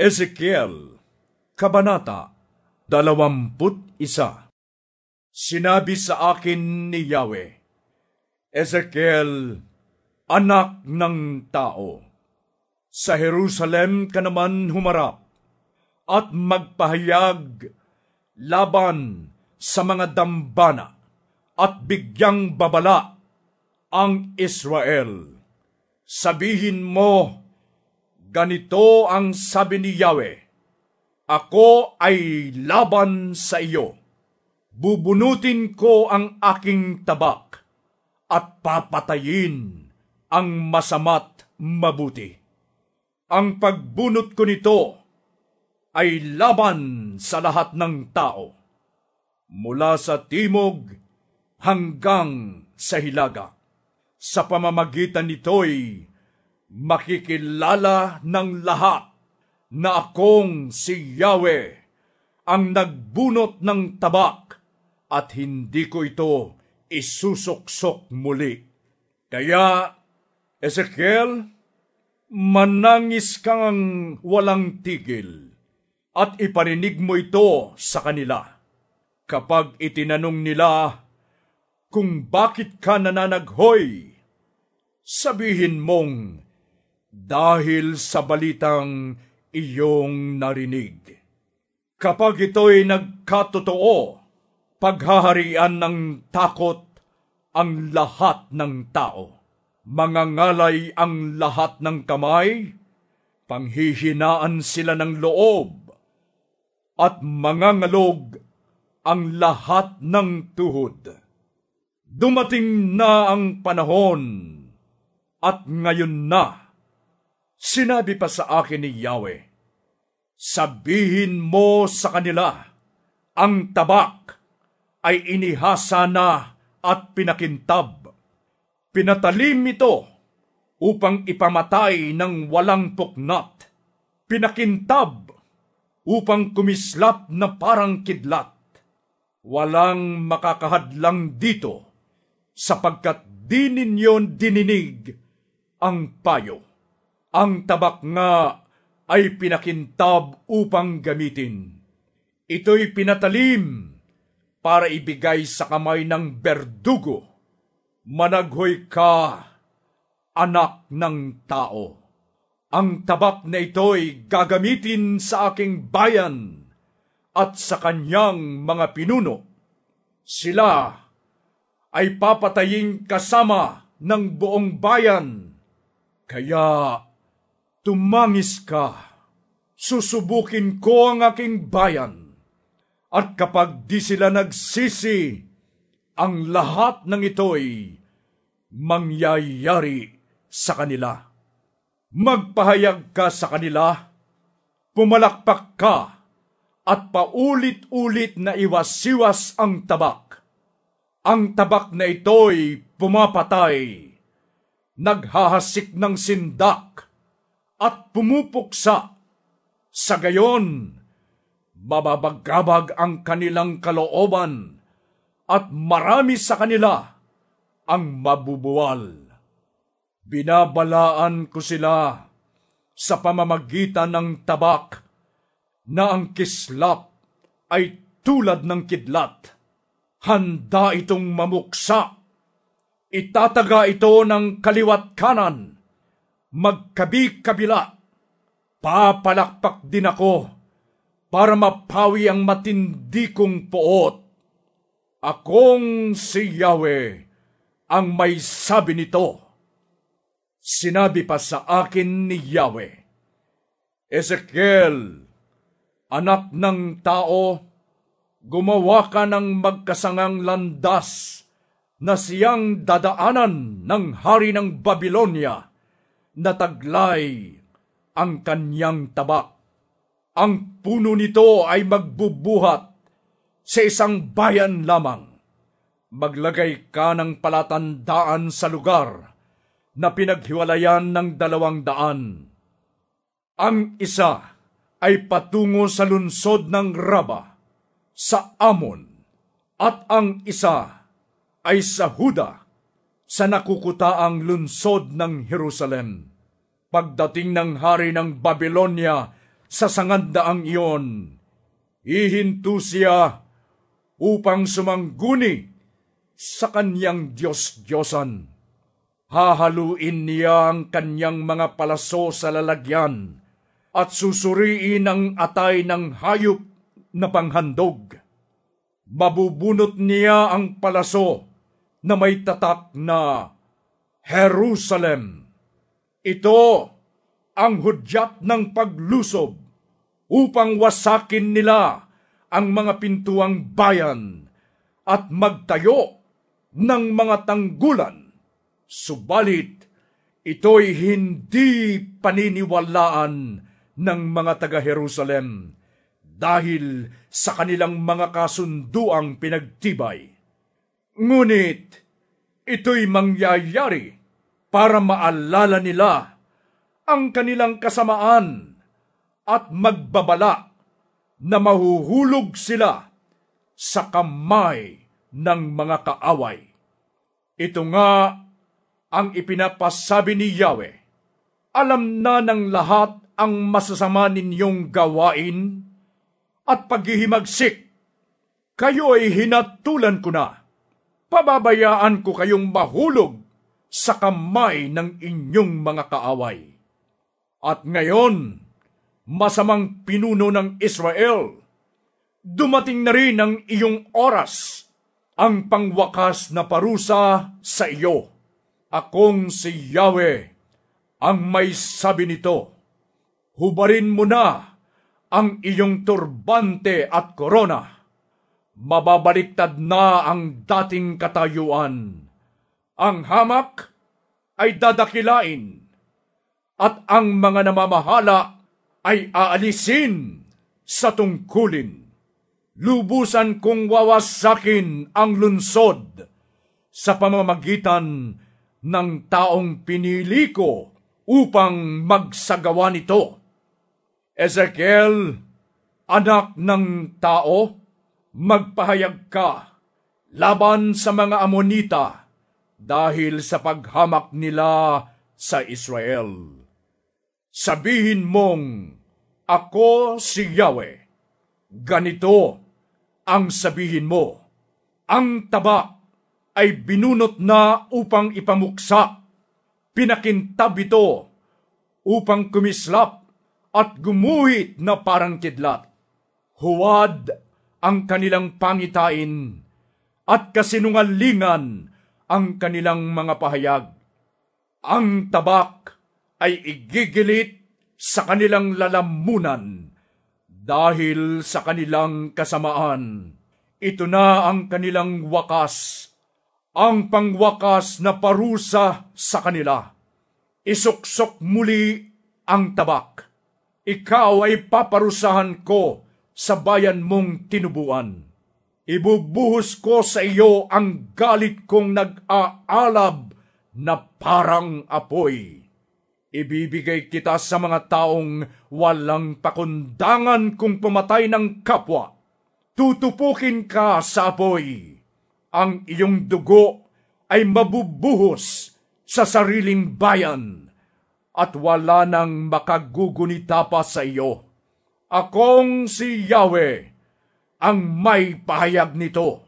Ezekiel, Kabanata, Dalawamput Isa Sinabi sa akin ni Yahweh, Ezekiel, anak ng tao, sa Jerusalem ka naman humarap at magpahayag laban sa mga dambana at bigyang babala ang Israel. Sabihin mo, Ganito ang sabi ni Yahweh, Ako ay laban sa iyo. Bubunutin ko ang aking tabak at papatayin ang masama't mabuti. Ang pagbunot ko nito ay laban sa lahat ng tao, mula sa timog hanggang sa hilaga. Sa pamamagitan nito'y makikilala ng lahat na akong si Yahweh ang nagbunot ng tabak at hindi ko ito isusuksok muli. Kaya, Ezekiel, manangis kang walang tigil at iparinig mo ito sa kanila. Kapag itinanong nila kung bakit ka nananaghoy, sabihin mong dahil sa balitang iyong narinig. Kapag ito'y nagkatotoo, paghaharian ng takot ang lahat ng tao. Mangangalay ang lahat ng kamay, panghihinaan sila ng loob, at mangangalog ang lahat ng tuhod. Dumating na ang panahon, at ngayon na, Sinabi pa sa akin ni Yahweh, Sabihin mo sa kanila, ang tabak ay inihasa na at pinakintab. Pinatalim ito upang ipamatay ng walang puknat. Pinakintab upang kumislap na parang kidlat. Walang makakahadlang dito sapagkat di ninyo dininig ang payo. Ang tabak nga ay pinakintab upang gamitin. Ito'y pinatalim para ibigay sa kamay ng berdugo. Managhoy ka, anak ng tao. Ang tabak na ito'y gagamitin sa aking bayan at sa kanyang mga pinuno. Sila ay papatayin kasama ng buong bayan. Kaya Tumangis ka, susubukin ko ang aking bayan, at kapag di sila nagsisi, ang lahat ng ito'y mangyayari sa kanila. Magpahayag ka sa kanila, pumalakpak ka, at paulit-ulit na iwas-iwas ang tabak. Ang tabak na ito'y pumapatay, naghahasik ng sindak, at pumupuksa. Sa gayon, mababagabag ang kanilang kalooban at marami sa kanila ang mabubuwal. Binabalaan ko sila sa pamamagitan ng tabak na ang kislap ay tulad ng kidlat. Handa itong mamuksa. Itataga ito ng kaliwat kanan magkabi-kabila. Papalakpak din ako para mapawi ang matindi kong poot. Akong si Yahweh ang may sabi nito. Sinabi pa sa akin ni Yahweh, Ezekiel, anak ng tao, gumawa ka ng magkasangang landas na siyang dadaanan ng hari ng Babylonia nataglay ang kanyang tabak. Ang puno nito ay magbubuhat sa isang bayan lamang. Maglagay ka ng palatandaan sa lugar na pinaghiwalayan ng dalawang daan. Ang isa ay patungo sa lunsod ng Raba, sa Amon, at ang isa ay sa Huda, sa nakukutaang lunsod ng Jerusalem. Pagdating ng hari ng Babylonia sa sangandaang iyon. Ihinto siya upang sumangguni sa kanyang Diyos-Diyosan. Hahaluin niya ang kanyang mga palaso sa lalagyan at susuriin ang atay ng hayop na panghandog. Mabubunot niya ang palaso na may tatak na Jerusalem. Ito ang hudyat ng paglusob upang wasakin nila ang mga pintuang bayan at magtayo ng mga tanggulan Subalit, ito'y hindi paniniwalaan ng mga taga-Jerusalem dahil sa kanilang mga kasunduang pinagtibay. Ngunit, ito'y mangyayari para maalala nila ang kanilang kasamaan at magbabala na mahuhulog sila sa kamay ng mga kaaway. Ito nga ang ipinapasabi ni Yahweh. Alam na ng lahat ang masasama ninyong gawain at paghihimagsik. Kayo ay hinatulan ko na. Pababayaan ko kayong mahulog sa kamay ng inyong mga kaaway. At ngayon, masamang pinuno ng Israel, dumating na rin ang iyong oras, ang pangwakas na parusa sa iyo Akong si Yahweh ang may sabi nito. Hubarin mo na ang iyong turbante at korona. Mababaliktad na ang dating katayuan. Ang hamak ay dadakilain at ang mga namamahala ay aalisin sa tungkulin. Lubusan kong wawasakin ang lunsod sa pamamagitan ng taong pinili ko upang magsagawa nito. Ezekiel, anak ng tao, magpahayag ka laban sa mga Amonita dahil sa paghamak nila sa Israel. Sabihin mong, Ako si Yahweh. Ganito ang sabihin mo, ang taba ay binunot na upang ipamuksa. Pinakintab ito upang kumislap at gumuhit na parang kidlat. Huwad ang kanilang pangitain at kasinungalingan ang kanilang mga pahayag. Ang tabak ay igigilit sa kanilang lalamunan dahil sa kanilang kasamaan. Ito na ang kanilang wakas ang pangwakas na parusa sa kanila. Isuksok muli ang tabak. Ikaw ay paparusahan ko sa bayan mong tinubuan. Ibubuhos ko sa iyo ang galit kong nag-aalab na parang apoy. Ibibigay kita sa mga taong walang pakundangan kung pumatay ng kapwa. Tutupukin ka sa apoy ang iyong dugo ay mabubuhos sa sariling bayan at wala nang makagugunita pa sa iyo. Akong si Yahweh ang may pahayag nito.